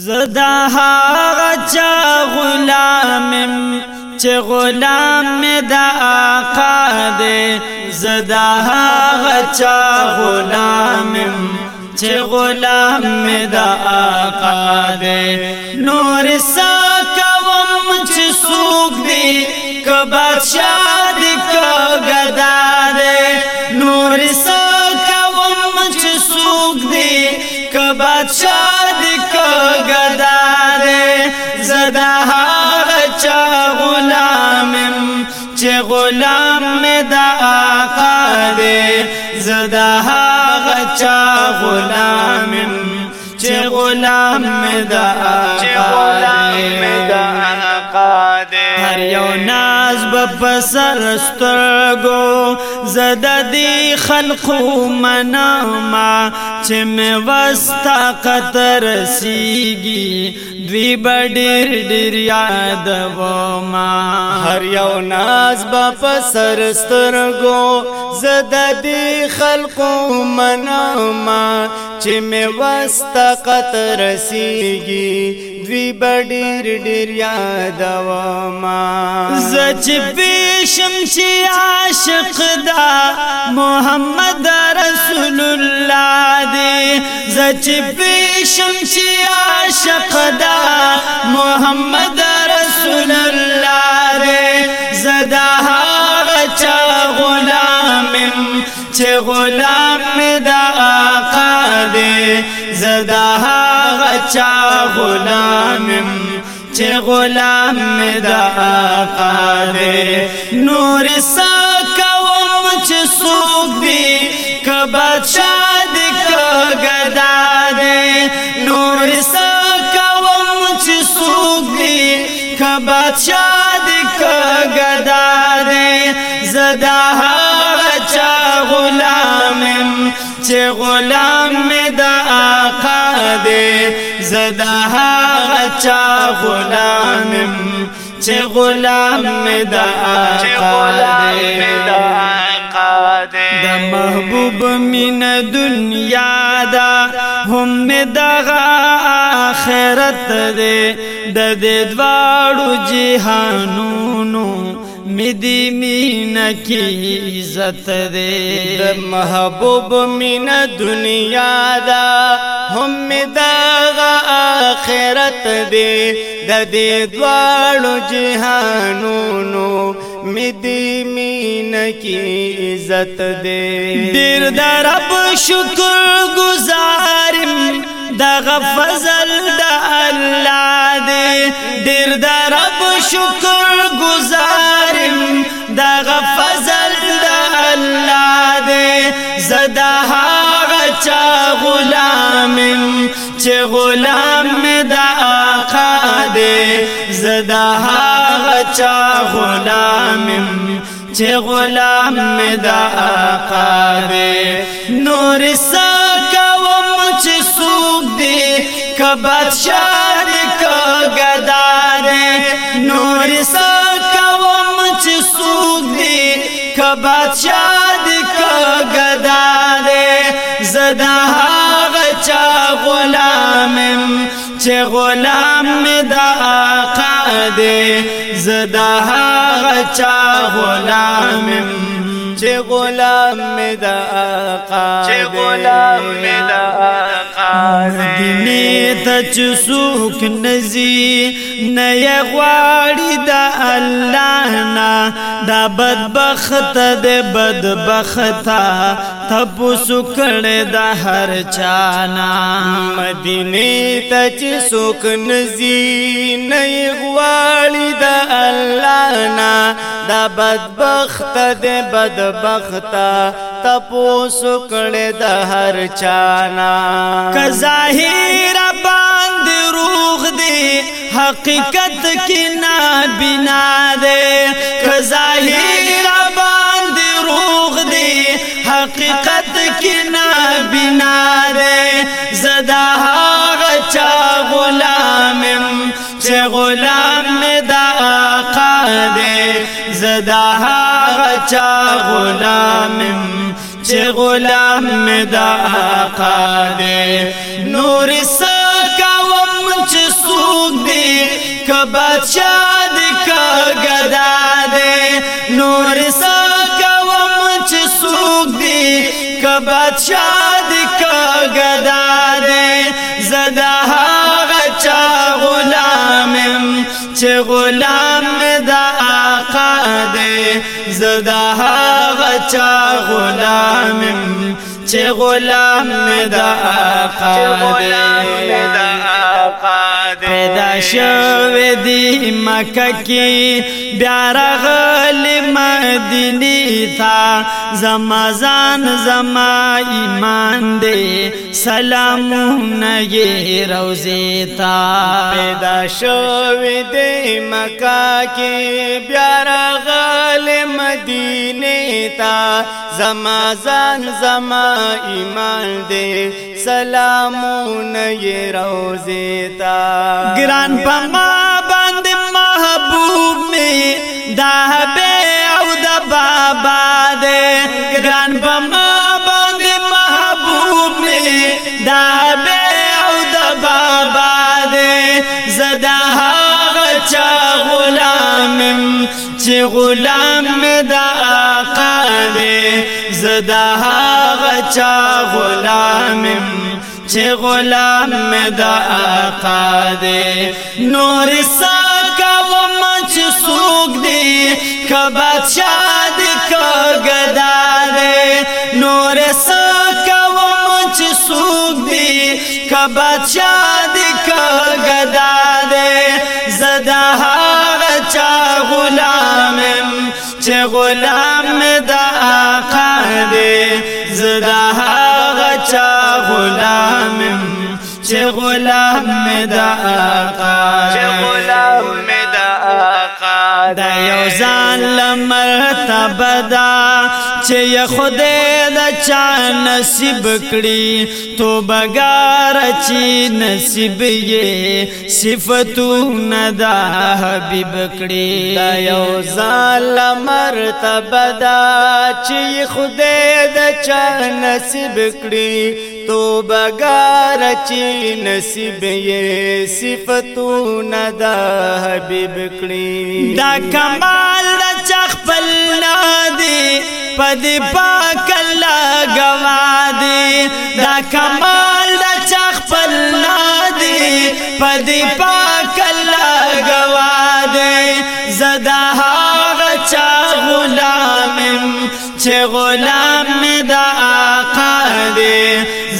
زدا هغه چا غلامم چې غلام د آقا دې زدا هغه چا غلامم چې غلام د آقا دې نور سا کوم چې سوق دې کبا هغه چا غلامم چې غلام مې د آقا دی زه د هغه چا غلامم چې غلام مې د آقا دی هر یو ناز به پسر سترګو زده دی خلقو مناما چې مې وستا قطر سیږي دوی بډیر ډیر یاد و ما هر یو ناز به پسر سترګو زده دی خلقو مناما چې می وستا قطر رسیږي دوی بډیر ډیر یاد و ما زچ بشم چې عاشق دا محمد رسول الله دی زچ بشم چې عاشق دا محمد رسول الله دی زدا غلامم چې غلام می دا آقا دے زدا غچا غلامم چې غلام می دا آقا دے نور ساکا وم چې سوک دی کبچا دی کگدا دے نور ساکا وم چې سوک دی کبچا دی کگدا دے زدا چې غلام می د آقا دې زدا چا غلام چې غلام می د آقا دې د محبوب مین دنیا دا هم دغه آخرت دې د دې دواړو جهانونو مدی مینا کی عزت دے د محبوب مینا دنیا دا هم مداغا آخرت دے د دې دوالو جهانونو مدی مینا کی عزت دے دیر دا رب شکر گزار دغ فضل دیر د رب شکر گزارم دغ فضل اللہ دے غلامم چاہ غلام چلام دا خاد غلامم گچا غلام آقا دے نور بادشاہ کا گدار نور سا کوم چې سوق دی کا بادشاہ کا گدار زدا هغه چا غلامم چې غلام می د آقا دی زدا هغه چا غلامم چې غلام مې د آقا چې غلام مې د آقا مدینه ته چې سوک نزي نه غواړي د الله نا دا بدبخت دے بدبختا تبو سکڑ دا هر چانا مدینی تا چی سوک نزی نئی غوالی دا اللہ نا دا بدبخت دے بدبختا تبو سکڑ دا هر چانا کظاہیر باند روغ دی حقیقت کی نا بنا دے خظاہر باند روغ دی حقیقت کی نا بنا دے زدہ غچا غلامم چھ غلام دا آقا دے زدہ غچا غلامم چھ غلام دا آقا دے نور سر کبادشاہ دی کگدا دی نور سا کوم چی سوک دی کبادشاہ دی کگدا دی زدہ آغا چا غلامم چی غلام دا آقا دی زدہ آغا چا غلامم چی غلام دا آقا دی پیدا شوه دی مکه کې بیا راغلی مدینه تا زمازان زما ایمان دې سلام نه روزي تا پیدا شوه دی مکه کې بیا راغلی مدینه تا زمازان زما ایمان دې سلام نه روزي تا ګران پما باندې محبوب می دا به او د بابا دې ګران پما باندې محبوب می دا به او د بابا دې زدا غچا غلام چې غلام د آقا دې زدا غچا غلام چې غلام مې د آقا دی نور ساکا وما چې سوق دی که بادشاہ دی که گدا دی نور ساکا وما چې سوق دی که بادشاہ دی که گدا دی زده هغه چا غلامم چې غلام مې د آقا دی زده هغه چا غلامم چه غلام دا یو ځان لمرتبه دا چې خدای د چا نصیب کړي تو بګار چې نصیب یې صفاتونه دا حبیب کړي دا یو ځان لمرتبه دا چې خدای د چا نصیب کړي تو بګار چې نصیب یې صفاتو نه د حبیب کړی دا کمال د چخپل نه دی پد پاک الله غوا دی دا کمال د چخپل نه دی پد پاک الله غوا دی زدا هغه چا غلام چې غلام دا آقا دی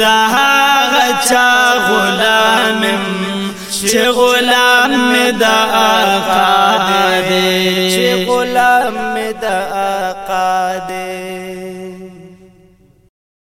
دا غچا غلامم چې غلام دا آقا غلام